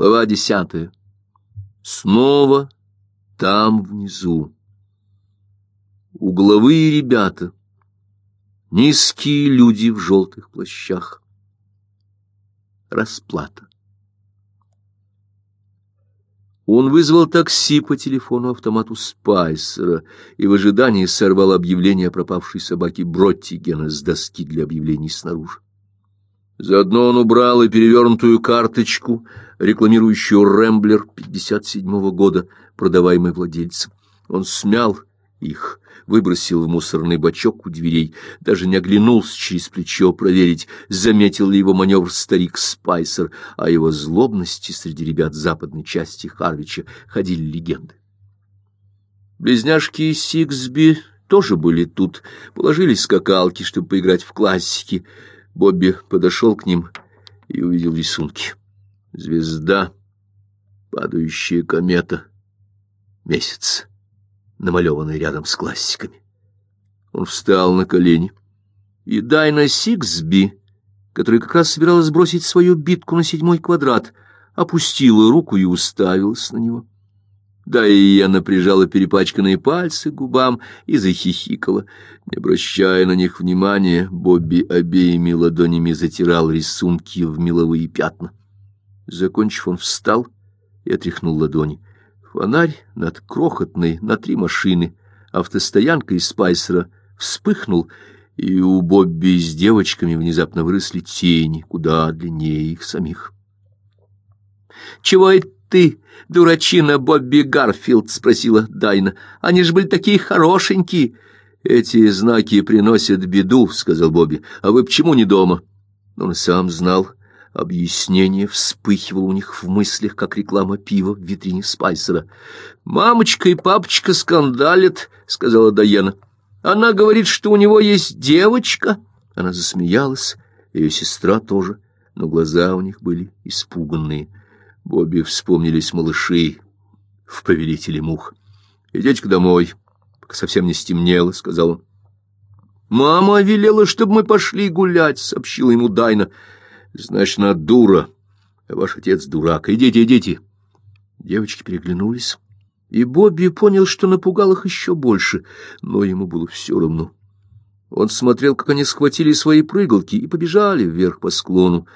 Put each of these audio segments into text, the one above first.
Глава десятая. Снова там внизу. Угловые ребята. Низкие люди в желтых плащах. Расплата. Он вызвал такси по телефону-автомату Спайсера и в ожидании сорвал объявление о пропавшей собаке Броттигена с доски для объявлений снаружи. Заодно он убрал и перевернутую карточку, рекламирующую «Рэмблер» 57-го года, продаваемый владельцем. Он смял их, выбросил в мусорный бачок у дверей, даже не оглянулся через плечо проверить, заметил ли его маневр старик Спайсер, о его злобности среди ребят западной части Харвича ходили легенды. Близняшки Сиксби тоже были тут, положили скакалки, чтобы поиграть в классики — Бобби подошел к ним и увидел рисунки. Звезда, падающая комета, месяц, намалеванный рядом с классиками. Он встал на колени, и Дайна Сиксби, которая как раз собиралась сбросить свою битку на седьмой квадрат, опустила руку и уставилась на него. Да и я прижала перепачканные пальцы к губам и захихикала. Не обращая на них внимания, Бобби обеими ладонями затирал рисунки в меловые пятна. Закончив, он встал и отряхнул ладони. Фонарь над крохотной на три машины автостоянкой Спайсера вспыхнул, и у Бобби с девочками внезапно выросли тени, куда длиннее их самих. «Чего это ты, дурачина Бобби Гарфилд?» — спросила Дайна. «Они же были такие хорошенькие». «Эти знаки приносят беду», — сказал Бобби. «А вы почему не дома?» Он сам знал. Объяснение вспыхивало у них в мыслях, как реклама пива в витрине Спайсера. «Мамочка и папочка скандалят», — сказала Дайна. «Она говорит, что у него есть девочка». Она засмеялась, ее сестра тоже, но глаза у них были испуганные. Бобби вспомнились малыши в «Повелителе мух». «Идите-ка домой, пока совсем не стемнело», — сказал он. «Мама велела, чтобы мы пошли гулять», — сообщила ему Дайна. «Значит, она дура, а ваш отец дурак. Идите, идите». Девочки переглянулись, и Бобби понял, что напугал их еще больше, но ему было все равно. Он смотрел, как они схватили свои прыгалки и побежали вверх по склону.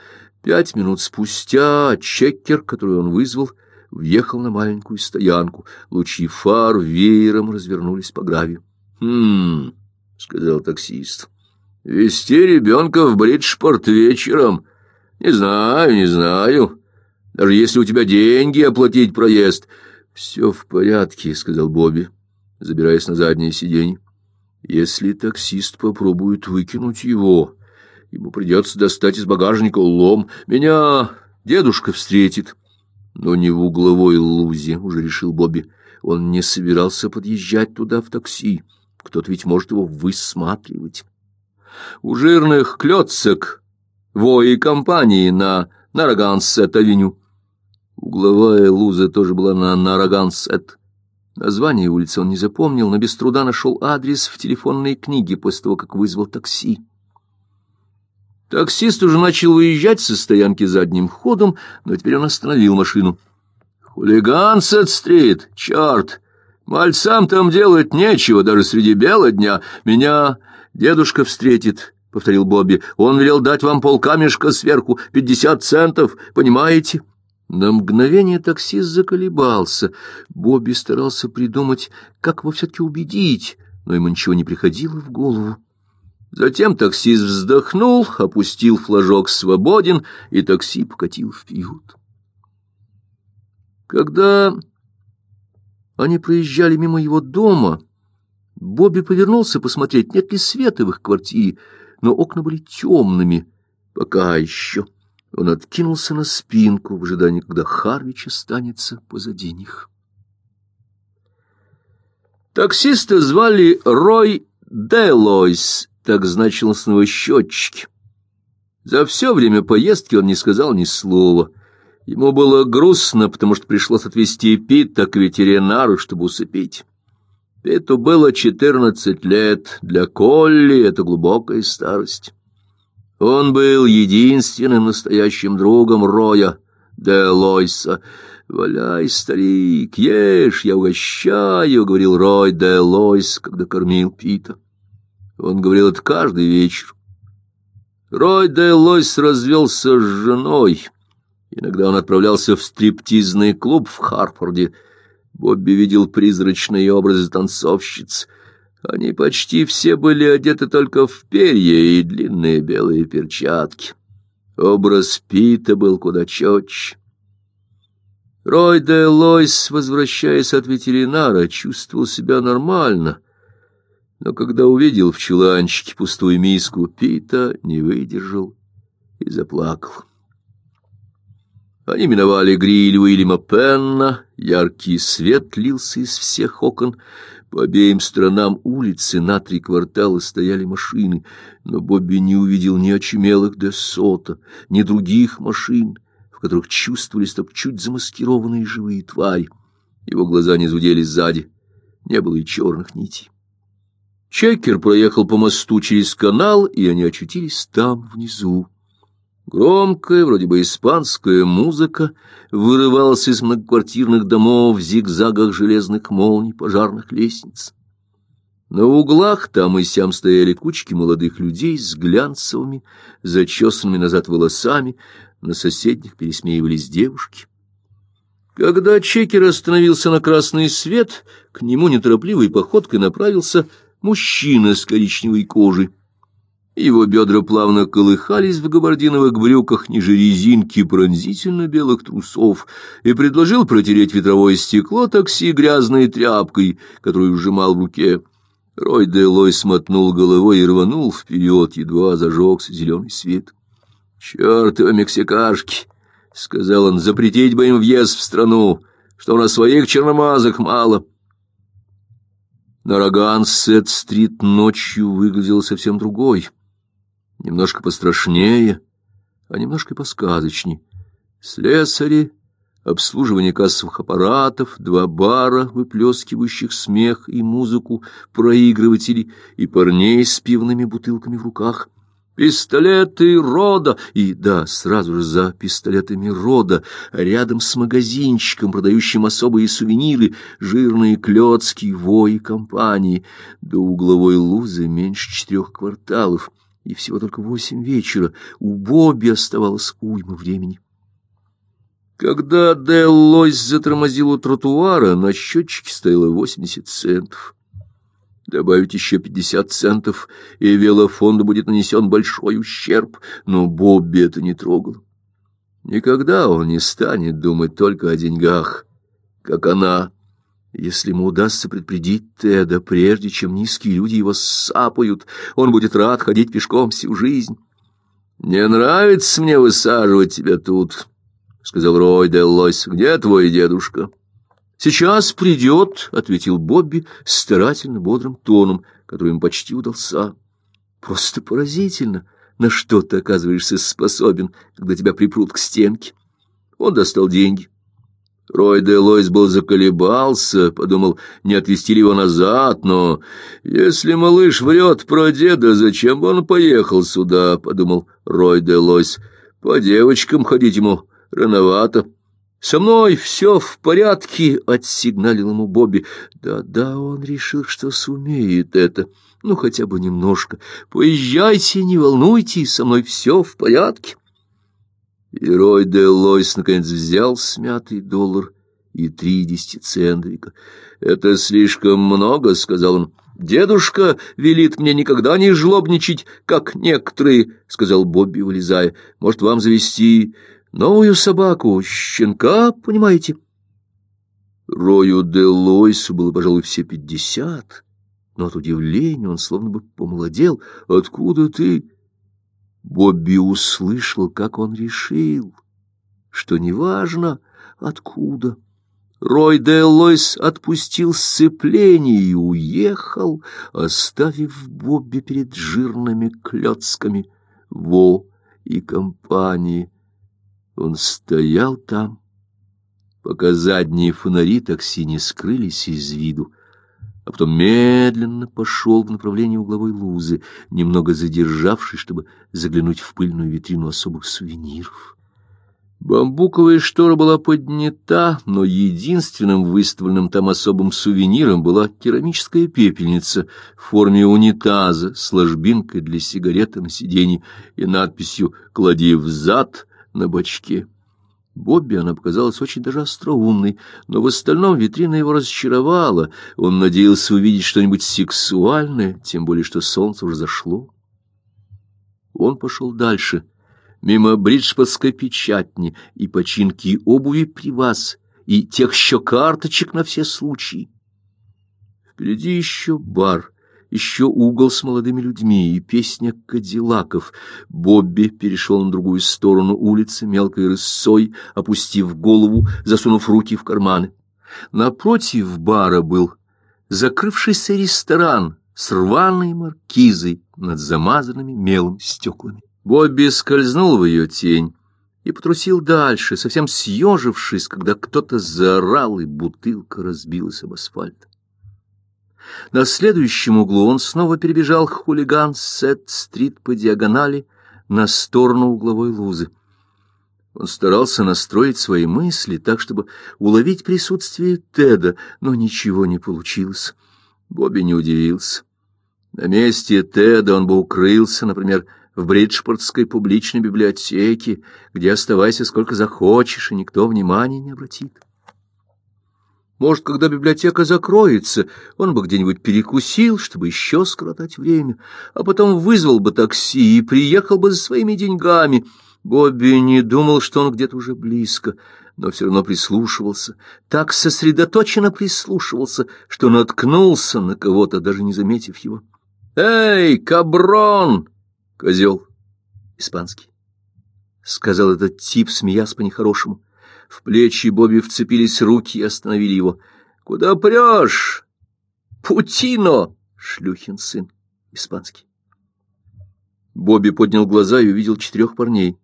Пять минут спустя чекер, который он вызвал, въехал на маленькую стоянку. Лучи фар веером развернулись по гравию. «Хм...» — сказал таксист. «Вести ребенка в Бриджпорт вечером? Не знаю, не знаю. Даже если у тебя деньги оплатить проезд...» «Все в порядке», — сказал Бобби, забираясь на заднее сиденье. «Если таксист попробует выкинуть его...» Ему придется достать из багажника лом. Меня дедушка встретит. Но не в угловой лузе, уже решил Бобби. Он не собирался подъезжать туда в такси. Кто-то ведь может его высматривать. У жирных клёцок вои компании на Нарагансет-авеню. Угловая луза тоже была на Нарагансет. Название улицы он не запомнил, но без труда нашел адрес в телефонной книге после того, как вызвал такси. Таксист уже начал выезжать со стоянки задним ходом, но теперь он остановил машину. «Хулиганцет-стрит! Черт! Мальцам там делать нечего, даже среди бела дня. Меня дедушка встретит». — повторил Бобби. — Он велел дать вам полкамешка сверху, пятьдесят центов, понимаете? На мгновение таксист заколебался. Бобби старался придумать, как его все-таки убедить, но ему ничего не приходило в голову. Затем таксист вздохнул, опустил флажок «Свободен», и такси покатил вперед. Когда они проезжали мимо его дома, Бобби повернулся посмотреть, нет ли света в их квартире, но окна были темными, пока еще. Он откинулся на спинку в ожидании, когда Харвич останется позади них. Таксиста звали Рой Делойс, так значилось на его счетчике. За все время поездки он не сказал ни слова. Ему было грустно, потому что пришлось отвезти Пита к ветеринару, чтобы усыпить. Питу было четырнадцать лет, для Колли это глубокая старость. Он был единственным настоящим другом Роя, де Лойса. «Валяй, старик, ешь, я угощаю», — говорил Рой де Лойс, когда кормил Пита. Он говорил это каждый вечер. Рой де Лойс развелся с женой. Иногда он отправлялся в стриптизный клуб в Харфорде. Бобби видел призрачные образы танцовщиц. Они почти все были одеты только в перья и длинные белые перчатки. Образ Пита был куда четче. Рой де Лойс, возвращаясь от ветеринара, чувствовал себя нормально, но когда увидел в чуланчике пустую миску, Пита не выдержал и заплакал. Они миновали гриль Уильяма Пенна, яркий свет лился из всех окон, по обеим сторонам улицы на три квартала стояли машины, но Бобби не увидел ни очумелых Десота, ни других машин, в которых чувствовались только чуть замаскированные живые твари. Его глаза не зудели сзади, не было и черных нитей. Чекер проехал по мосту через канал, и они очутились там, внизу. Громкая, вроде бы испанская музыка вырывалась из многоквартирных домов в зигзагах железных молний пожарных лестниц. На углах там и сям стояли кучки молодых людей с глянцевыми, зачесанными назад волосами, на соседних пересмеивались девушки. Когда Чекер остановился на красный свет, к нему неторопливой походкой направился мужчина с коричневой кожей. Его бедра плавно колыхались в габардиновых брюках ниже резинки пронзительно белых трусов и предложил протереть ветровое стекло такси грязной тряпкой, которую сжимал в руке. Рой де Лой смотнул головой и рванул вперед, едва зажегся зеленый свет. — Чертовы мексикашки! — сказал он. — Запретить бы им въезд в страну, что у нас своих черномазых мало. На Рогансет-стрит ночью выглядел совсем другой — немножко пострашнее, а немножко посказочней. Слесари, обслуживание кассовых аппаратов, два бара, выплескивающих смех и музыку, проигрыватели и парней с пивными бутылками в руках. Пистолеты рода, и да, сразу же за пистолетами рода, рядом с магазинчиком, продающим особые сувениры, жирные клетки, вои компании, до угловой лузы меньше четырех кварталов — и всего только восемь вечера. У Бобби оставалось уйма времени. Когда Деллойс затормозил у тротуара, на счетчике стояло восемьдесят центов. Добавить еще пятьдесят центов, и велофонду будет нанесен большой ущерб, но Бобби это не трогал. Никогда он не станет думать только о деньгах, как она — если ему удастся предупредить Теда, прежде чем низкие люди его сапают, он будет рад ходить пешком всю жизнь. — Не нравится мне высаживать тебя тут, — сказал Рой де Лойс. — Где твой дедушка? — Сейчас придет, — ответил Бобби старательно бодрым тоном, который ему почти удался. — Просто поразительно, на что ты оказываешься способен, когда тебя припрут к стенке. Он достал деньги Рой де Лойс был заколебался, подумал, не отвезти ли его назад, но если малыш врет про деда, зачем бы он поехал сюда, подумал Рой де Лойс. По девочкам ходить ему рановато. «Со мной все в порядке», — отсигналил ему Бобби. «Да-да, он решил, что сумеет это. Ну, хотя бы немножко. Поезжайте, не волнуйтесь, со мной все в порядке». И Рой де Лойс наконец взял смятый доллар и три десятицентовика. «Это слишком много», — сказал он. «Дедушка велит мне никогда не жлобничать, как некоторые», — сказал Бобби, вылезая. «Может, вам завести новую собаку, щенка, понимаете?» Рою де Лойсу было, пожалуй, все пятьдесят, но от удивления он словно бы помолодел. «Откуда ты?» Бобби услышал, как он решил, что неважно откуда. Рой де Лойс отпустил сцепление и уехал, оставив Бобби перед жирными клёцками Во и компании. Он стоял там, пока задние фонари такси не скрылись из виду а потом медленно пошел в направлении угловой лузы, немного задержавшись, чтобы заглянуть в пыльную витрину особых сувениров. Бамбуковая штора была поднята, но единственным выставленным там особым сувениром была керамическая пепельница в форме унитаза с ложбинкой для сигареты на сиденье и надписью «Клади в зад на бочке». Бобби она показалась очень даже остроумной, но в остальном витрина его разочаровала. Он надеялся увидеть что-нибудь сексуальное, тем более что солнце уже зашло. Он пошел дальше — мимо бриджпотской печатни и починки обуви при вас, и тех еще карточек на все случаи. Впереди еще бар, еще угол с молодыми людьми и песня кадиллаков. Бобби перешел на другую сторону улицы мелкой рысой, опустив голову, засунув руки в карманы. Напротив бара был закрывшийся ресторан с рваной маркизой над замазанными мелом стеклами. Бобби скользнул в ее тень и потрусил дальше, совсем съежившись, когда кто-то заорал, и бутылка разбилась об асфальт. На следующем углу он снова перебежал хулиган Сет-стрит по диагонали на сторону угловой лузы. Он старался настроить свои мысли так, чтобы уловить присутствие Теда, но ничего не получилось. Бобби не удивился. На месте Теда он бы укрылся, например, в Бриджпортской публичной библиотеке, где оставайся сколько захочешь, и никто внимания не обратит. Может, когда библиотека закроется, он бы где-нибудь перекусил, чтобы еще скоротать время, а потом вызвал бы такси и приехал бы за своими деньгами. Бобби не думал, что он где-то уже близко, но все равно прислушивался, так сосредоточенно прислушивался, что наткнулся на кого-то, даже не заметив его. «Эй, каброн!» Козел. Испанский. Сказал этот тип, смеясь по-нехорошему. В плечи Бобби вцепились руки и остановили его. Куда прешь? Путино! Шлюхин сын. Испанский. Бобби поднял глаза и увидел четырех парней.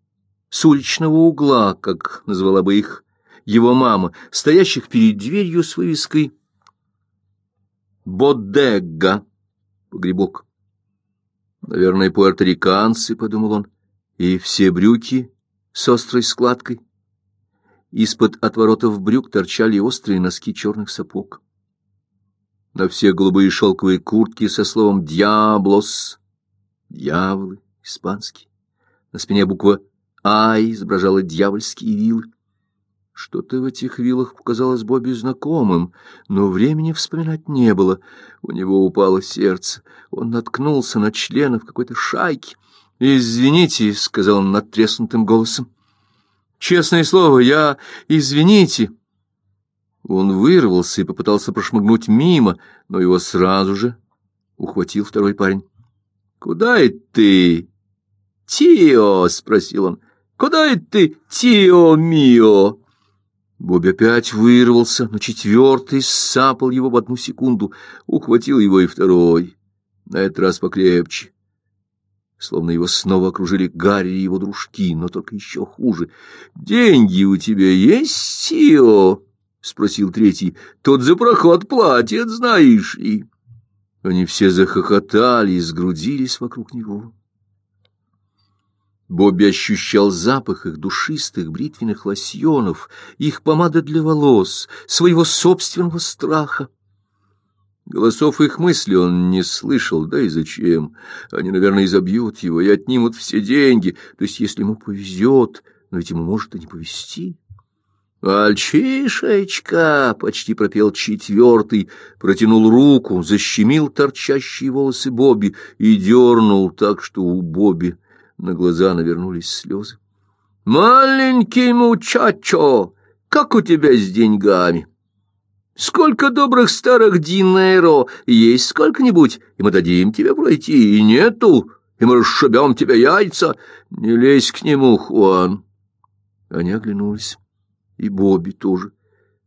С уличного угла, как назвала бы их его мама, стоящих перед дверью с вывеской «Бодега» — погребок. Наверное, пуэрториканцы, — подумал он, — и все брюки с острой складкой. Из-под отворотов брюк торчали острые носки черных сапог. На все голубые шелковые куртки со словом «Дьяблос» — «Дьяволы» — испанский. На спине буква «А» изображала дьявольские вилы. Что-то в этих вилах показалось Бобби знакомым, но времени вспоминать не было. У него упало сердце. Он наткнулся на членов какой-то шайки. «Извините», — сказал он надтреснутым голосом. «Честное слово, я... Извините». Он вырвался и попытался прошмыгнуть мимо, но его сразу же ухватил второй парень. «Куда это ты?» «Тио?» — спросил он. «Куда это ты, Тио мио?» Бобби опять вырвался, но четвертый сапал его в одну секунду, ухватил его и второй, на этот раз покрепче. Словно его снова окружили Гарри и его дружки, но только еще хуже. «Деньги у тебя есть, Тио?» — спросил третий. «Тот за проход платит, знаешь ли». Они все захохотали и сгрудились вокруг него. Бобби ощущал запах их душистых бритвенных лосьонов, их помады для волос, своего собственного страха. Голосов их мысли он не слышал, да и зачем? Они, наверное, изобьют его и отнимут все деньги, то есть если ему повезет, но ведь ему может и не повезти. «Мальчишечка!» — почти пропел четвертый, протянул руку, защемил торчащие волосы Бобби и дернул так, что у Бобби на глаза навернулись слезы. «Маленький мучачо, как у тебя с деньгами? Сколько добрых старых динейро есть сколько-нибудь, и мы дадим тебе пройти, и нету, и мы расшибем тебе яйца. Не лезь к нему, Хуан!» Они оглянулись, и Бобби тоже.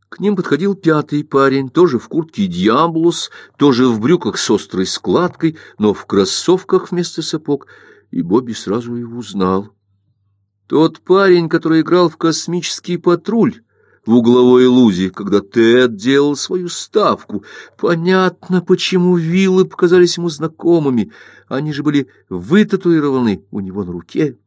К ним подходил пятый парень, тоже в куртке «Диаблус», тоже в брюках с острой складкой, но в кроссовках вместо сапог — и Бобби сразу его узнал. Тот парень, который играл в космический патруль в угловой лузе, когда Тед делал свою ставку. Понятно, почему виллы показались ему знакомыми. Они же были вытатуированы у него на руке.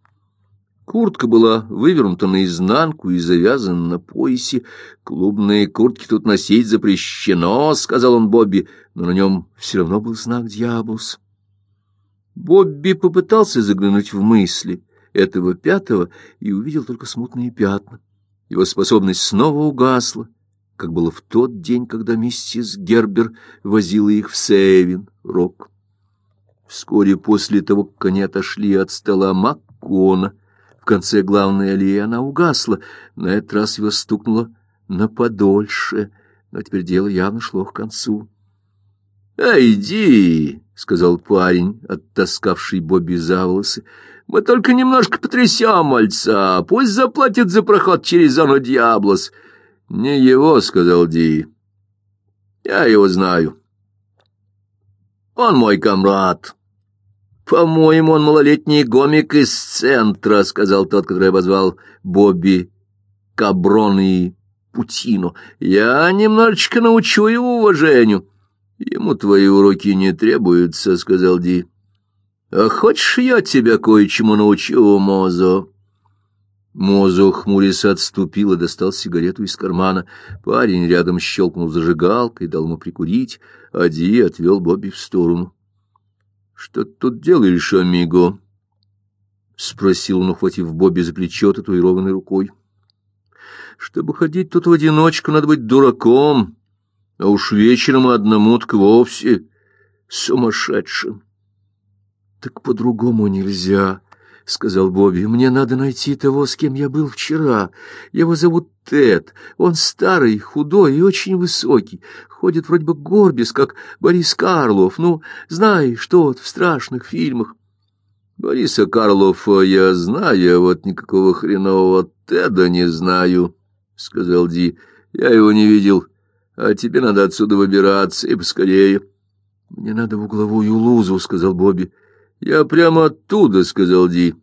Куртка была вывернута наизнанку и завязана на поясе. «Клубные куртки тут носить запрещено», — сказал он Бобби, но на нем все равно был знак «Диаблус». Бобби попытался заглянуть в мысли этого пятого и увидел только смутные пятна. Его способность снова угасла, как было в тот день, когда миссис Гербер возила их в Севин, Рок. Вскоре после того, как они отошли от стола Маккона, в конце главной аллеи она угасла, на этот раз его стукнуло на подольше, но теперь дело явно шло к концу. — Эй, иди, — сказал парень, оттаскавший Бобби за волосы, — мы только немножко потрясем мальца, пусть заплатит за проход через зону Диаблос. — Не его, — сказал Ди. — Я его знаю. Он мой комрад. По-моему, он малолетний гомик из центра, — сказал тот, который обозвал Бобби Каброн и Путину. Я немножечко научу его уважению. — Ему твои уроки не требуются, — сказал Ди. — хочешь, я тебя кое-чему научу, Мозо? Мозо, хмурясь, отступил и достал сигарету из кармана. Парень рядом щелкнул зажигалкой, дал ему прикурить, а Ди отвел Бобби в сторону. — Что ты тут делаешь, амиго? — спросил он, ухватив Бобби за плечо татуированной рукой. — Чтобы ходить тут в одиночку, надо быть дураком, а уж вечером одному так вовсе сумасшедшим. — Так по-другому нельзя, — сказал Бобби. — Мне надо найти того, с кем я был вчера. Его зовут Тед. Он старый, худой и очень высокий. Ходит вроде бы горбис, как Борис Карлов. Ну, знаешь, тот в страшных фильмах. — Бориса Карлова я знаю, а вот никакого хренового Теда не знаю, — сказал Ди. — Я его не видел. — а тебе надо отсюда выбираться, и поскорее. — Мне надо в угловую лузу, — сказал Бобби. — Я прямо оттуда, — сказал Ди.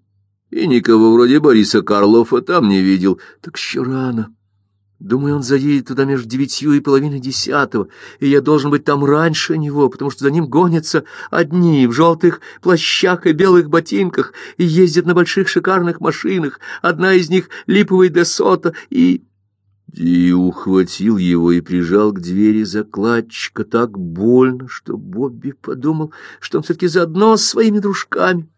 И никого вроде Бориса Карлова там не видел. Так еще рано. Думаю, он заедет туда между девятью и половиной десятого, и я должен быть там раньше него, потому что за ним гонятся одни в желтых плащах и белых ботинках и ездят на больших шикарных машинах. Одна из них — липовый Десота и... Ди ухватил его и прижал к двери закладчика так больно, что Бобби подумал, что он все-таки заодно с своими дружками.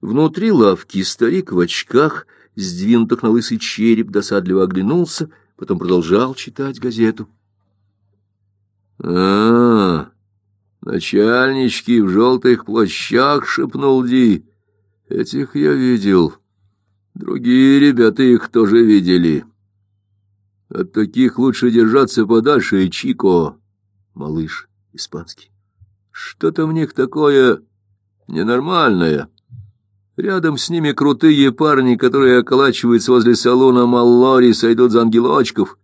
Внутри лавки старик в очках, сдвинутых на лысый череп, досадливо оглянулся, потом продолжал читать газету. — А, начальнички в желтых плащах, — шепнул Ди. — Этих я видел. Другие ребята их тоже видели. — от таких лучше держаться подальше, Чико, малыш испанский. Что-то в них такое ненормальное. Рядом с ними крутые парни, которые околачиваются возле салона Маллори, сойдут за ангелочков.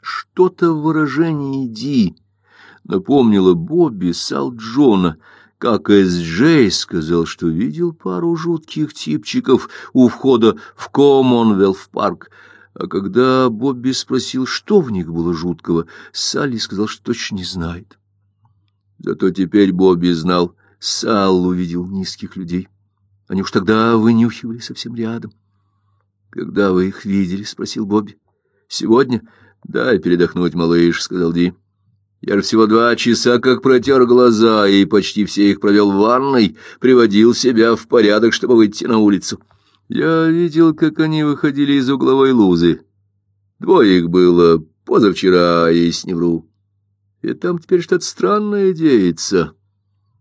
Что-то в выражении Ди напомнило Бобби Салджона, как Эс-Джей сказал, что видел пару жутких типчиков у входа в Коммонвелф-парк — а когда Бобби спросил, что в них было жуткого, Салли сказал, что точно не знает. Зато теперь Бобби знал, Сал увидел низких людей. Они уж тогда вынюхивали совсем рядом. — Когда вы их видели? — спросил Бобби. — Сегодня? — Дай передохнуть, малыш, — сказал Ди. Я же всего два часа как протер глаза и почти все их провел в ванной, приводил себя в порядок, чтобы выйти на улицу. — я видел, как они выходили из угловой лузы. Двое их было позавчера, если не вру. И там теперь что-то странное деется.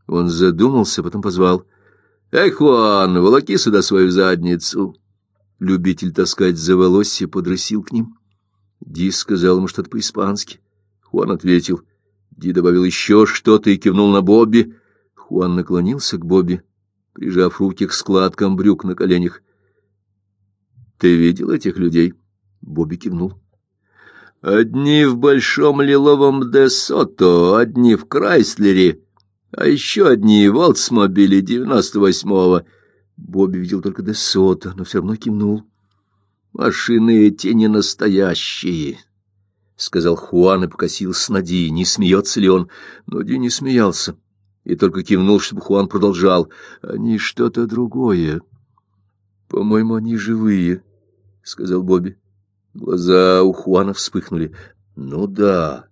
Он задумался, потом позвал. — Эй, Хуан, волоки сюда свою задницу. Любитель таскать за волосы подрысил к ним. Ди сказал ему что-то по-испански. Хуан ответил. Ди добавил еще что-то и кивнул на Бобби. Хуан наклонился к Бобби, прижав руки к складкам брюк на коленях. Ты видел этих людей? Бобби кивнул. Одни в большом лиловом Десото, одни в Крайслере, а еще одни в Олдсмобиле девяносто восьмого. Бобби видел только Десото, но все равно кивнул. Машины эти не настоящие, — сказал Хуан и покосился на Ди, не смеется ли он. Но Ди не смеялся и только кивнул, чтобы Хуан продолжал. Они что-то другое. По-моему, они живые, сказал Бобби. Глаза у Хуана вспыхнули. Ну да,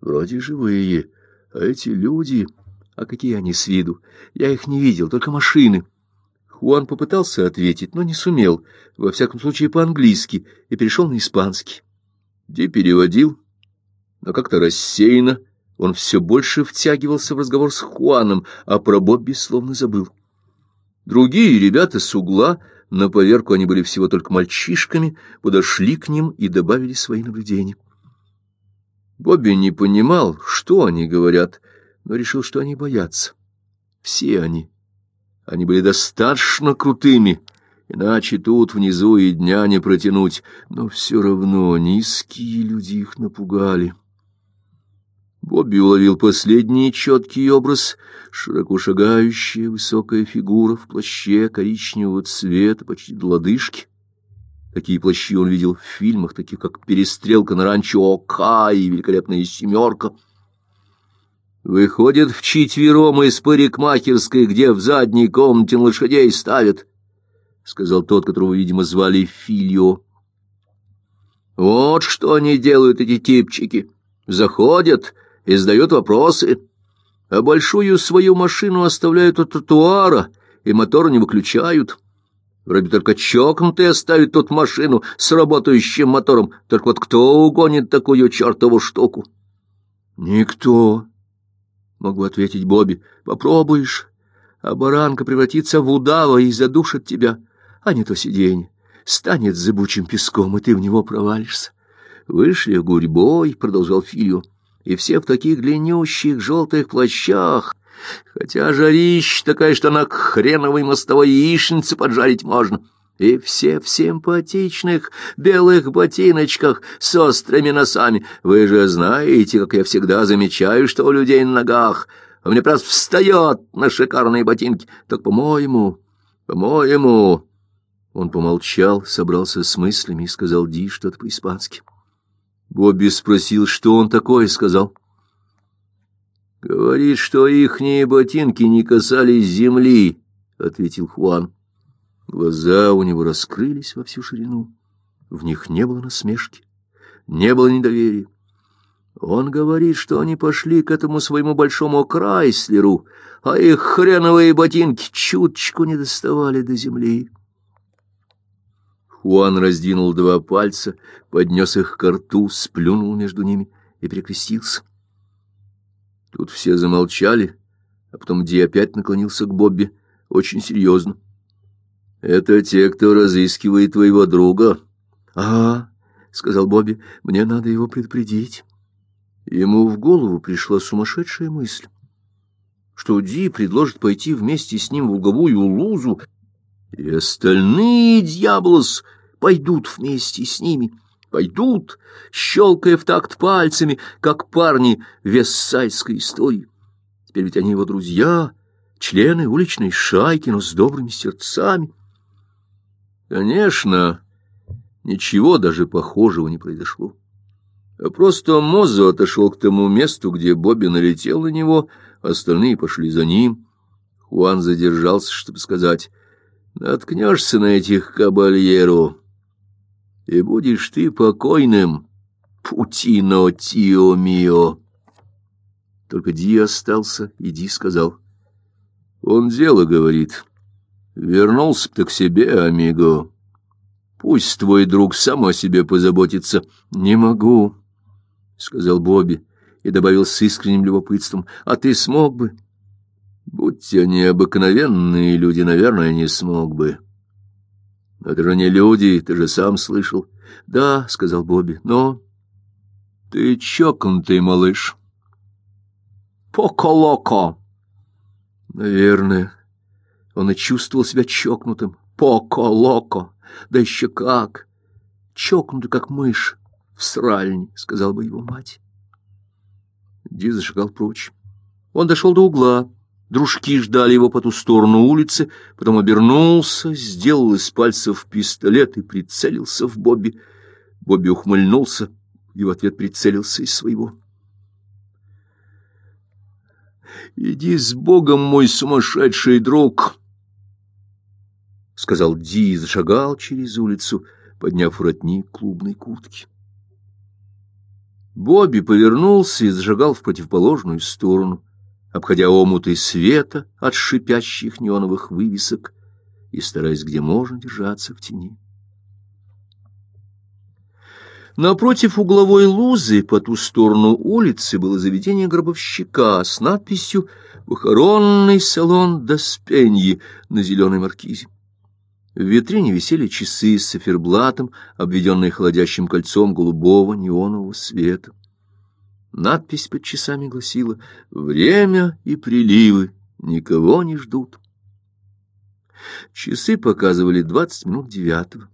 вроде живые. А эти люди, а какие они с виду? Я их не видел, только машины. Хуан попытался ответить, но не сумел, во всяком случае по-английски, и перешел на испанский. Ди переводил, но как-то рассеянно, он все больше втягивался в разговор с Хуаном, а про Бобби словно забыл. Другие ребята с угла на поверку они были всего только мальчишками, подошли к ним и добавили свои наблюдения. Бобби не понимал, что они говорят, но решил, что они боятся. Все они. Они были достаточно крутыми, иначе тут внизу и дня не протянуть, но все равно низкие люди их напугали. Бобби уловил последний четкий образ, широко шагающая высокая фигура в плаще коричневого цвета, почти до лодыжки. Такие плащи он видел в фильмах, таких как «Перестрелка на ранчо Ока» и «Великолепная семерка». Выходит вчетвером из парикмахерской, где в задней комнате лошадей ставят, — сказал тот, которого, видимо, звали Фильо. Вот что они делают, эти типчики. Заходят и задают вопросы, а большую свою машину оставляют у тротуара и мотор не выключают. Вроде только чокнутый оставит тут машину с работающим мотором, только вот кто угонит такую чертову штуку? — Никто, — могу ответить Бобби. — Попробуешь, а баранка превратится в удава и задушит тебя, а не то сиденье. Станет зыбучим песком, и ты в него провалишься. Вышли гурьбой, — продолжал Филио и все в таких длиннющих желтых плащах, хотя жарищ такая, что на хреновой мостовой яичнице поджарить можно, и все в симпатичных белых ботиночках с острыми носами. Вы же знаете, как я всегда замечаю, что у людей на ногах, а мне просто встает на шикарные ботинки. Так, по-моему, по-моему... Он помолчал, собрался с мыслями и сказал Ди что-то по-испански. — Бобби спросил, что он такое сказал. «Говорит, что ихние ботинки не касались земли», — ответил Хуан. Глаза у него раскрылись во всю ширину. В них не было насмешки, не было недоверия. Он говорит, что они пошли к этому своему большому Крайслеру, а их хреновые ботинки чуточку не доставали до земли. Хуан раздвинул два пальца, поднес их к рту, сплюнул между ними и перекрестился. Тут все замолчали, а потом Ди опять наклонился к Бобби очень серьезно. — Это те, кто разыскивает твоего друга. — Ага, — сказал Бобби, — мне надо его предупредить. Ему в голову пришла сумасшедшая мысль, что Ди предложит пойти вместе с ним в луговую лузу, и остальные дьяволос пойдут вместе с ними, пойдут, щелкая в такт пальцами, как парни вессайской истории. Теперь ведь они его друзья, члены уличной шайки, но с добрыми сердцами. Конечно, ничего даже похожего не произошло. А просто Мозо отошел к тому месту, где Бобби налетел на него, остальные пошли за ним. Хуан задержался, чтобы сказать, «Наткнешься на этих кабальеру, и будешь ты покойным, Путино Тио Мио. Только Ди остался, и Ди сказал. Он дело говорит. Вернулся-то к себе, амиго. Пусть твой друг сам о себе позаботится. Не могу, — сказал Бобби и добавил с искренним любопытством. А ты смог бы? Будь те необыкновенные люди, наверное, не смог бы. Это же не люди, ты же сам слышал. Да, сказал Бобби, но ты чокнутый, малыш. Поко-локо. Наверное, он и чувствовал себя чокнутым. Поко-локо. Да еще как. Чокнутый, как мышь в сральне, сказал бы его мать. Ди зашагал прочь. Он дошел до угла, Дружки ждали его по ту сторону улицы, потом обернулся, сделал из пальцев пистолет и прицелился в Бобби. Бобби ухмыльнулся и в ответ прицелился из своего. «Иди с Богом, мой сумасшедший друг!» — сказал Ди и зашагал через улицу, подняв воротник клубной куртки. Бобби повернулся и зажигал в противоположную сторону, обходя омуты света от шипящих неоновых вывесок и стараясь где можно держаться в тени. Напротив угловой лузы по ту сторону улицы было заведение гробовщика с надписью «Похоронный салон Доспеньи» на зеленой маркизе. В витрине висели часы с циферблатом, обведенные холодящим кольцом голубого неонового света. Надпись под часами гласила «Время и приливы никого не ждут». Часы показывали двадцать минут девятого.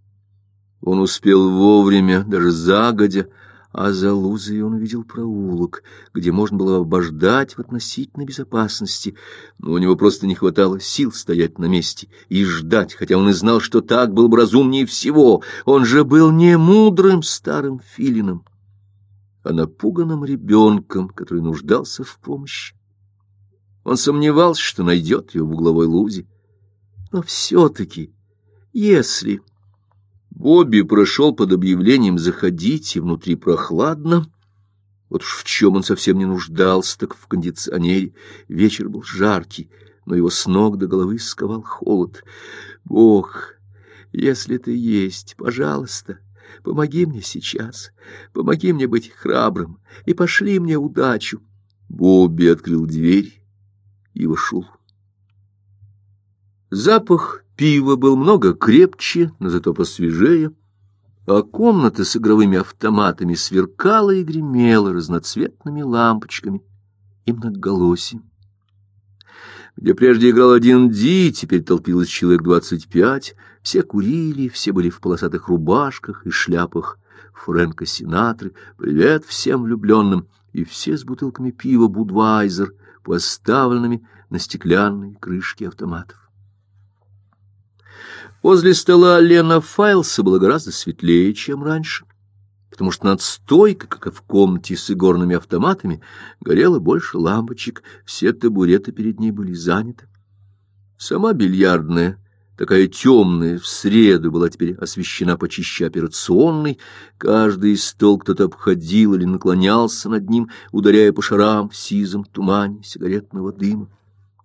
Он успел вовремя, даже загодя, а за лузой он увидел проулок, где можно было обождать в относительной безопасности, но у него просто не хватало сил стоять на месте и ждать, хотя он и знал, что так был бы разумнее всего. Он же был не мудрым старым филином, а напуганным ребенком, который нуждался в помощи. Он сомневался, что найдет ее в угловой лузе. Но все-таки, если... Бобби прошел под объявлением «Заходите», внутри прохладно. Вот уж в чем он совсем не нуждался, так в кондиционере. Вечер был жаркий, но его с ног до головы сковал холод. «Бог, если ты есть, пожалуйста, помоги мне сейчас, помоги мне быть храбрым и пошли мне удачу». Бобби открыл дверь и вошел. Запах пива был много крепче, но зато посвежее, а комната с игровыми автоматами сверкала и гремела разноцветными лампочками и многоголосием. Где прежде играл один Ди, теперь толпилось человек двадцать пять, все курили, все были в полосатых рубашках и шляпах Фрэнка Синатры, привет всем влюбленным, и все с бутылками пива «Будвайзер», поставленными на стеклянные крышки автоматов. Возле стола Лена Файлса было гораздо светлее, чем раньше, потому что над стойкой, как и в комнате с игорными автоматами, горело больше лампочек, все табуреты перед ней были заняты. Сама бильярдная, такая темная, в среду была теперь освещена почище операционной, каждый стол кто-то обходил или наклонялся над ним, ударяя по шарам в сизом тумане сигаретного дыма.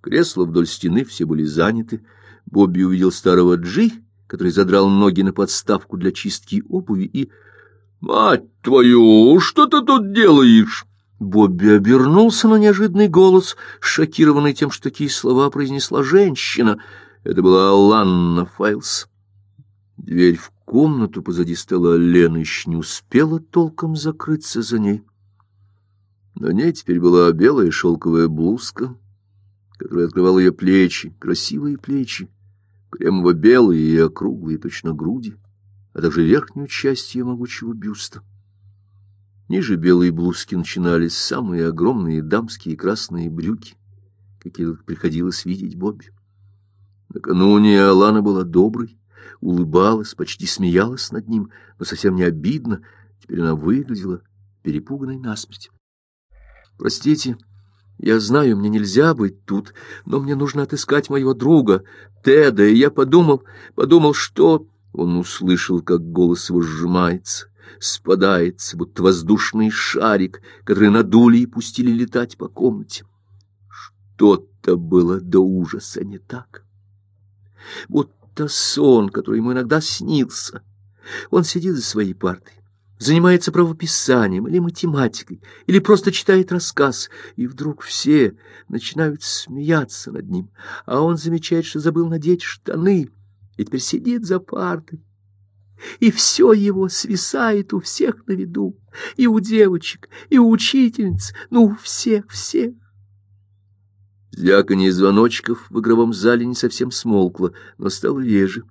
Кресла вдоль стены все были заняты, Бобби увидел старого Джи, который задрал ноги на подставку для чистки обуви, и... «Мать твою, что ты тут делаешь?» Бобби обернулся на неожиданный голос, шокированный тем, что такие слова произнесла женщина. Это была Ланна Файлс. Дверь в комнату позади стола еще не успела толком закрыться за ней. На ней теперь была белая шелковая блузка, которая открывала ее плечи, красивые плечи, кремово-белые и округлые точно груди, а также верхнюю часть ее могучего бюста. Ниже белые блузки начинались самые огромные дамские красные брюки, какие приходилось видеть Бобби. Накануне Алана была доброй, улыбалась, почти смеялась над ним, но совсем не обидно. Теперь она выглядела перепуганной насмерть. «Простите», я знаю, мне нельзя быть тут, но мне нужно отыскать моего друга, Теда, и я подумал, подумал, что... Он услышал, как голос его сжимается, спадается, будто воздушный шарик, который надули и пустили летать по комнате. Что-то было до ужаса не так. Будто сон, который ему иногда снился. Он сидит за своей партой, занимается правописанием или математикой, или просто читает рассказ, и вдруг все начинают смеяться над ним, а он замечает, что забыл надеть штаны, и теперь сидит за партой. И все его свисает у всех на виду, и у девочек, и у учительниц, ну, у всех, всех. Звяканье звоночков в игровом зале не совсем смолкло, но стало реже.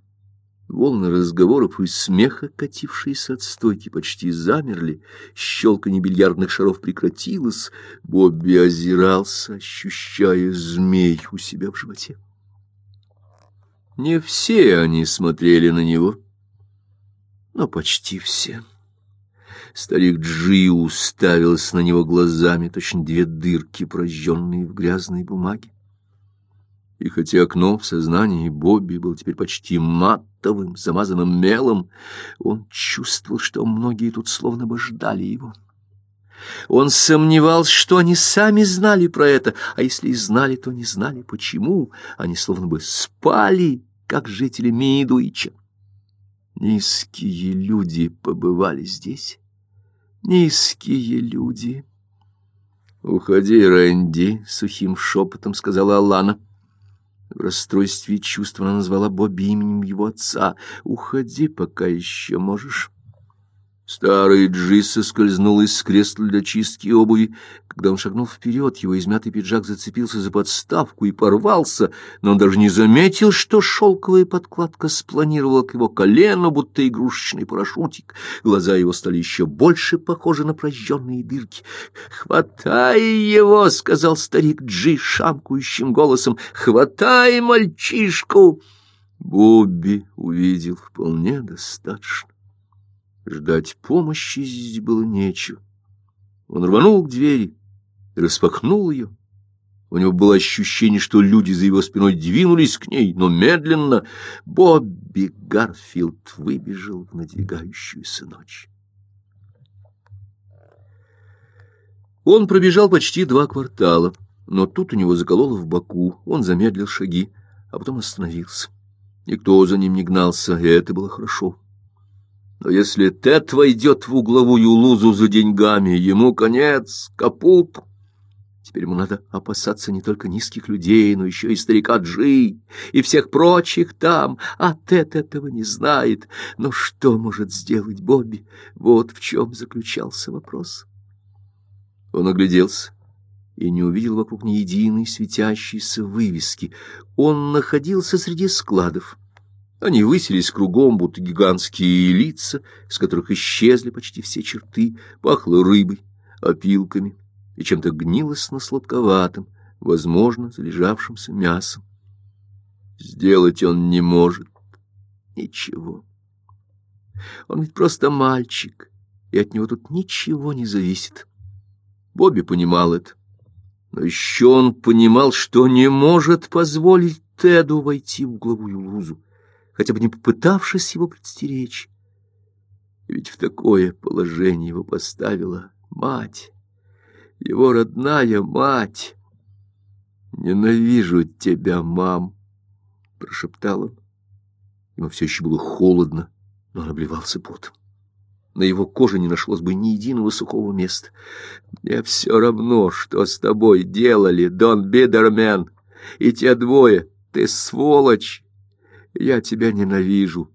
Волны разговоров и смеха, катившиеся от стойки, почти замерли, щелканье бильярдных шаров прекратилось, Бобби озирался, ощущая змей у себя в животе. Не все они смотрели на него, но почти все. Старик Джи уставился на него глазами, точно две дырки, прожженные в грязной бумаге. И хотя окно в сознании Бобби было теперь почти матовым, замазанным мелом, он чувствовал, что многие тут словно бы ждали его. Он сомневался, что они сами знали про это, а если и знали, то не знали, почему. Они словно бы спали, как жители Мидуича. Низкие люди побывали здесь. Низкие люди. «Уходи, Рэнди», — сухим шепотом сказала Алана. В расстройстве чувств она назвала Бобби именем его отца. «Уходи, пока еще можешь». Старый Джис соскользнул из кресла для чистки обуви. Когда он шагнул вперед, его измятый пиджак зацепился за подставку и порвался, но он даже не заметил, что шелковая подкладка спланировала к его колену, будто игрушечный парашютик. Глаза его стали еще больше похожи на прожженные дырки. «Хватай его!» — сказал старик Джи шамкающим голосом. «Хватай мальчишку!» Бобби увидел вполне достаточно. Ждать помощи здесь было нечего. Он рванул к двери и распахнул ее. У него было ощущение, что люди за его спиной двинулись к ней, но медленно Бобби Гарфилд выбежал в надвигающуюся ночь. Он пробежал почти два квартала, но тут у него закололо в боку, он замедлил шаги, а потом остановился. Никто за ним не гнался, и это было хорошо. Но если Тед войдет в угловую лузу за деньгами, ему конец, капут. Теперь ему надо опасаться не только низких людей, но еще и старика Джи и всех прочих там, а Тед этого не знает. Но что может сделать Бобби? Вот в чем заключался вопрос. Он огляделся и не увидел вокруг ни единой светящейся вывески. Он находился среди складов. Они высились кругом, будто гигантские лица, с которых исчезли почти все черты, пахло рыбой, опилками и чем-то гнилостно-сладковатым, возможно, залежавшимся мясом. Сделать он не может ничего. Он ведь просто мальчик, и от него тут ничего не зависит. Бобби понимал это. Но еще он понимал, что не может позволить Теду войти в угловую лузу хотя бы не попытавшись его предстеречь. Ведь в такое положение его поставила мать, его родная мать. «Ненавижу тебя, мам!» — прошептал он. Ему все еще было холодно, но он обливался потом. На его коже не нашлось бы ни единого сухого места. «Мне все равно, что с тобой делали, Дон Бидермен, и те двое. Ты сволочь!» Я тебя ненавижу.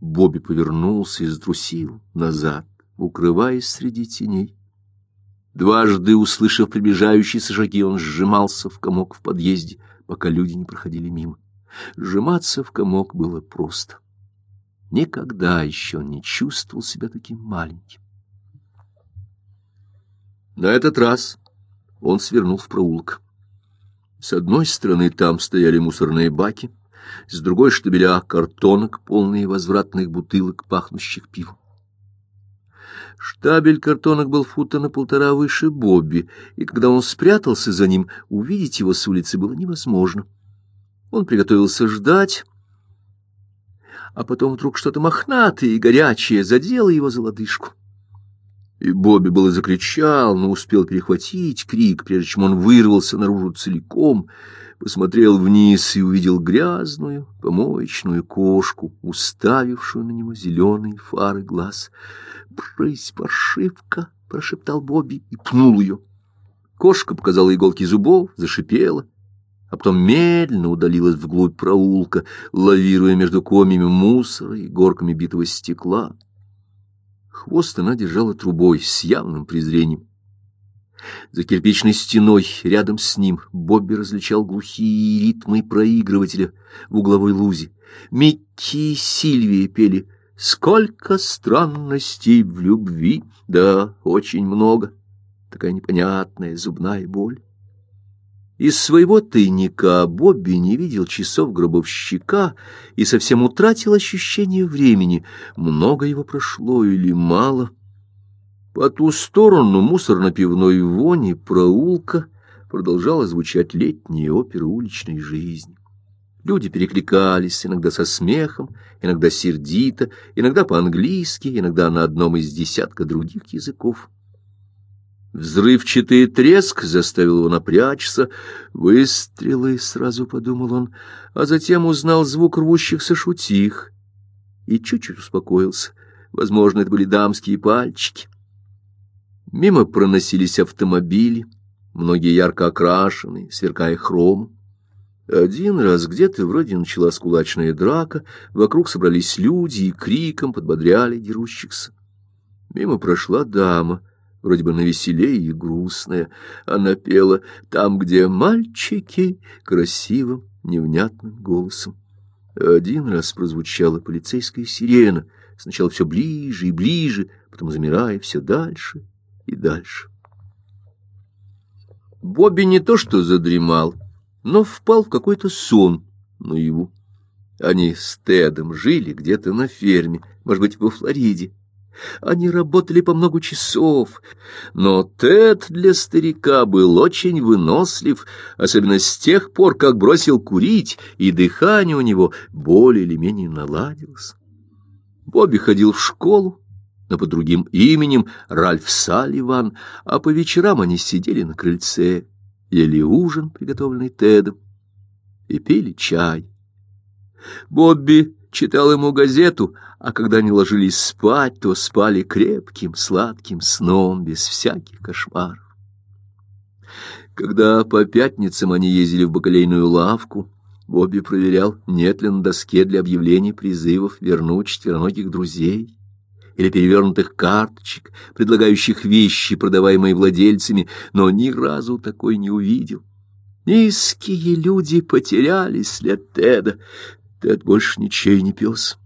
Бобби повернулся и струсил назад, укрываясь среди теней. Дважды, услышав приближающиеся шаги, он сжимался в комок в подъезде, пока люди не проходили мимо. Сжиматься в комок было просто. Никогда еще он не чувствовал себя таким маленьким. На этот раз он свернул в проулок. С одной стороны там стояли мусорные баки — с другой штабеля картонок, полные возвратных бутылок, пахнущих пивом. Штабель картонок был фута на полтора выше Бобби, и когда он спрятался за ним, увидеть его с улицы было невозможно. Он приготовился ждать, а потом вдруг что-то мохнатое и горячее задело его за лодыжку. И Бобби было закричал, но успел перехватить крик, прежде чем он вырвался наружу целиком — посмотрел вниз и увидел грязную помоечную кошку, уставившую на него зеленые фары глаз. «Брысь, паршивка!» — прошептал Бобби и пнул ее. Кошка показала иголки зубов, зашипела, а потом медленно удалилась вглубь проулка, лавируя между комьями мусора и горками битого стекла. Хвост она держала трубой с явным презрением. За кирпичной стеной рядом с ним Бобби различал глухие ритмы проигрывателя в угловой лузе. Микки и Сильвия пели «Сколько странностей в любви!» Да, очень много. Такая непонятная зубная боль. Из своего тайника Бобби не видел часов гробовщика и совсем утратил ощущение времени. Много его прошло или мало — по ту сторону мусорно-пивной вони проулка, продолжала звучать летняя опера уличной жизни. Люди перекликались, иногда со смехом, иногда сердито, иногда по-английски, иногда на одном из десятка других языков. Взрывчатый треск заставил его напрячься. Выстрелы, сразу подумал он, а затем узнал звук рвущихся шутих и чуть-чуть успокоился. Возможно, это были дамские пальчики. Мимо проносились автомобили, многие ярко окрашенные, сверкая хромом. Один раз где-то вроде началась кулачная драка, вокруг собрались люди и криком подбодряли дерущихся. Мимо прошла дама, вроде бы навеселее и грустная. Она пела «Там, где мальчики» красивым, невнятным голосом. Один раз прозвучала полицейская сирена, сначала все ближе и ближе, потом замирая все дальше и дальше. Бобби не то что задремал, но впал в какой-то сон наяву. Они с Тедом жили где-то на ферме, может быть, во Флориде. Они работали по много часов, но Тед для старика был очень вынослив, особенно с тех пор, как бросил курить, и дыхание у него более или менее наладилось. Бобби ходил в школу, но под другим именем Ральф Салливан, а по вечерам они сидели на крыльце, ели ужин, приготовленный Тедом, и пили чай. Бобби читал ему газету, а когда они ложились спать, то спали крепким, сладким сном, без всяких кошмаров. Когда по пятницам они ездили в бакалейную лавку, Бобби проверял, нет ли на доске для объявлений призывов вернуть четвероногих друзей или перевернутых карточек, предлагающих вещи, продаваемые владельцами, но ни разу такой не увидел. Низкие люди потеряли след Теда. Тед больше ничей не пес.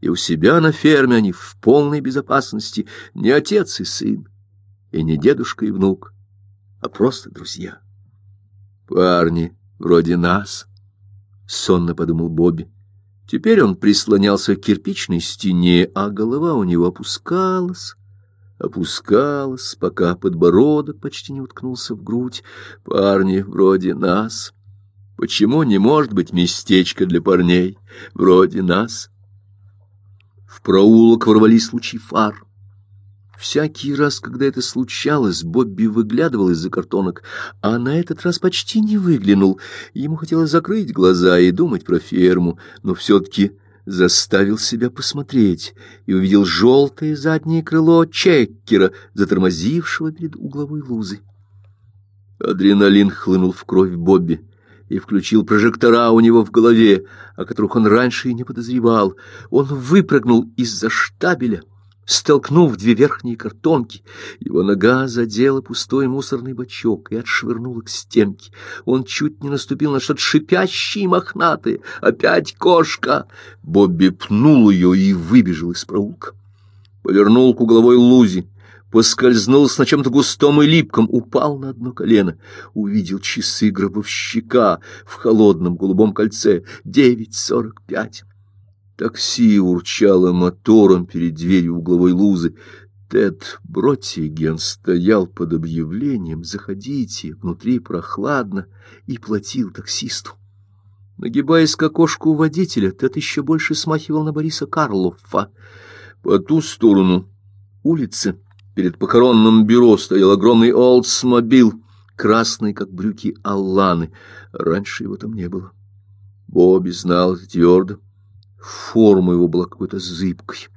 И у себя на ферме они в полной безопасности, не отец и сын, и не дедушка и внук, а просто друзья. Парни вроде нас, — сонно подумал Бобби. Теперь он прислонялся к кирпичной стене, а голова у него опускалась, опускалась, пока подбородок почти не уткнулся в грудь. Парни вроде нас. Почему не может быть местечко для парней вроде нас? В проулок ворвались лучи фар. Всякий раз, когда это случалось, Бобби выглядывал из-за картонок, а на этот раз почти не выглянул. Ему хотелось закрыть глаза и думать про ферму, но все-таки заставил себя посмотреть и увидел желтое заднее крыло чеккера, затормозившего перед угловой лузой. Адреналин хлынул в кровь Бобби и включил прожектора у него в голове, о которых он раньше и не подозревал. Он выпрыгнул из-за штабеля, столкнув две верхние картонки. Его нога задела пустой мусорный бачок и отшвырнула к стенке. Он чуть не наступил на что-то шипящее и мохнатое. Опять кошка! Бобби пнул ее и выбежал из проулка. Повернул к угловой лузе, поскользнулся на чем-то густом и липком, упал на одно колено, увидел часы гробовщика в холодном голубом кольце. Девять сорок пять. Такси урчало мотором перед дверью угловой лузы. Тед Бротиген стоял под объявлением «Заходите, внутри прохладно» и платил таксисту. Нагибаясь к окошку водителя, Тед еще больше смахивал на Бориса Карлоффа. По ту сторону улицы перед похоронным бюро стоял огромный Олдсмобил, красный, как брюки Алланы. Раньше его там не было. Бобби знал это твердо. Форма его была какой-то зыбкой.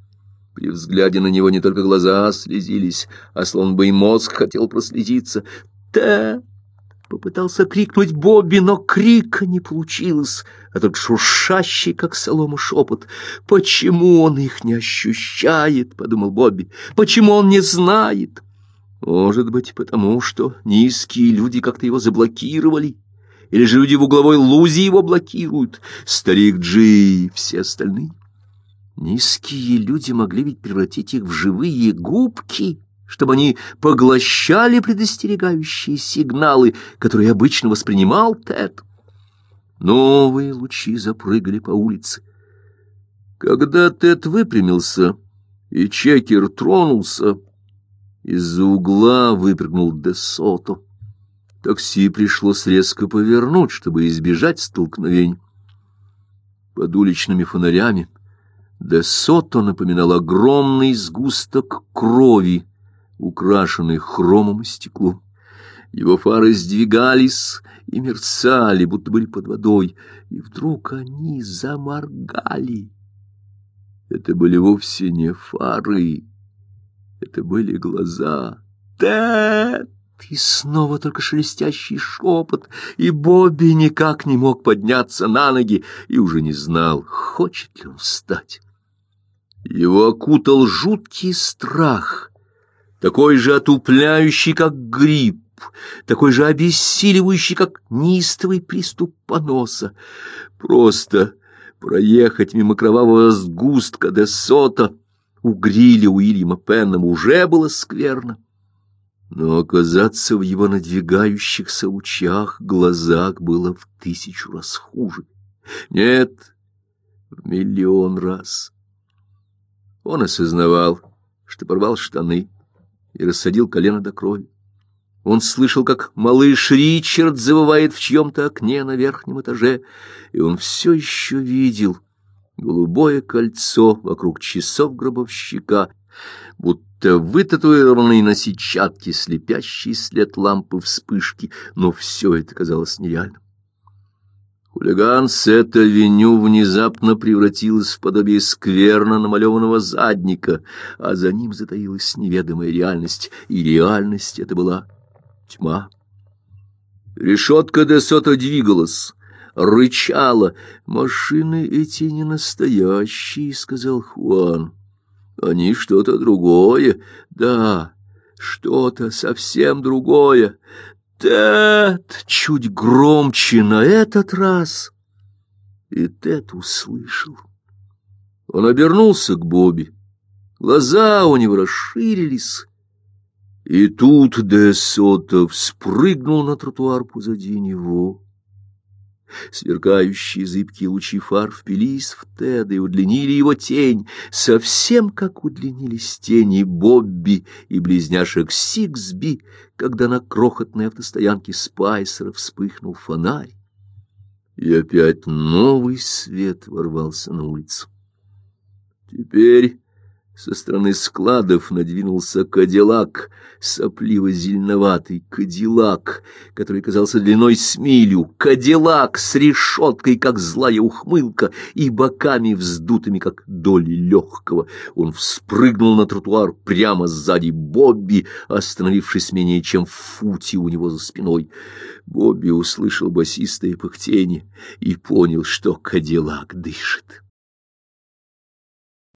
При взгляде на него не только глаза слезились, а словно бы и мозг хотел прослезиться. «Та!» — попытался крикнуть Бобби, но крика не получилось, а только шуршащий, как солома, шепот. «Почему он их не ощущает?» — подумал Бобби. «Почему он не знает?» «Может быть, потому что низкие люди как-то его заблокировали?» Или же люди в угловой лузе его блокируют? Старик Джи и все остальные. Низкие люди могли ведь превратить их в живые губки, чтобы они поглощали предостерегающие сигналы, которые обычно воспринимал Тед. Новые лучи запрыгали по улице. Когда Тед выпрямился и чекер тронулся, из-за угла выпрыгнул Де Сото. Такси пришлось резко повернуть, чтобы избежать столкновений. Под уличными фонарями Де Сото напоминал огромный сгусток крови, украшенный хромом и стеклом. Его фары сдвигались и мерцали, будто были под водой, и вдруг они заморгали. Это были вовсе не фары, это были глаза. Тед! И снова только шелестящий шепот, и Бобби никак не мог подняться на ноги и уже не знал, хочет ли он встать. Его окутал жуткий страх, такой же отупляющий, как грипп, такой же обессиливающий, как неистовый приступ поноса. Просто проехать мимо кровавого сгустка Десота у гриля Уильяма Пеннама уже было скверно. Но оказаться в его надвигающихся лучах глазах было в тысячу раз хуже. Нет, в миллион раз. Он осознавал, что порвал штаны и рассадил колено до крови. Он слышал, как малыш Ричард завывает в чьем-то окне на верхнем этаже, и он все еще видел голубое кольцо вокруг часов гробовщика, будто вытатуированный на сетчатке слепящий след лампы вспышки, но все это казалось нереальным. Хулиган Сет-авеню внезапно превратилась в подобие скверно намалеванного задника, а за ним затаилась неведомая реальность, и реальность это была тьма. Решетка Десота двигалась, рычала. «Машины эти не настоящие», — сказал Хуан. «Они что-то другое. Да, что-то совсем другое. Тед чуть громче на этот раз. И Тед услышал. Он обернулся к Бобби. Глаза у него расширились. И тут Де Сото спрыгнул на тротуар позади него. Сверкающие зыбкие лучи фар впились в Теда и удлинили его тень, совсем как удлинились тени Бобби и близняшек Сиксби, когда на крохотной автостоянке Спайсера вспыхнул фонарь. И опять новый свет ворвался на улицу. Теперь со стороны складов надвинулся кадиллак, сопливо-зеленоватый кадиллак, который казался длиной с милю, кадиллак с решеткой, как злая ухмылка, и боками вздутыми, как доли легкого. Он вспрыгнул на тротуар прямо сзади Бобби, остановившись менее чем в футе у него за спиной. Бобби услышал басистое пыхтение и понял, что кадиллак дышит.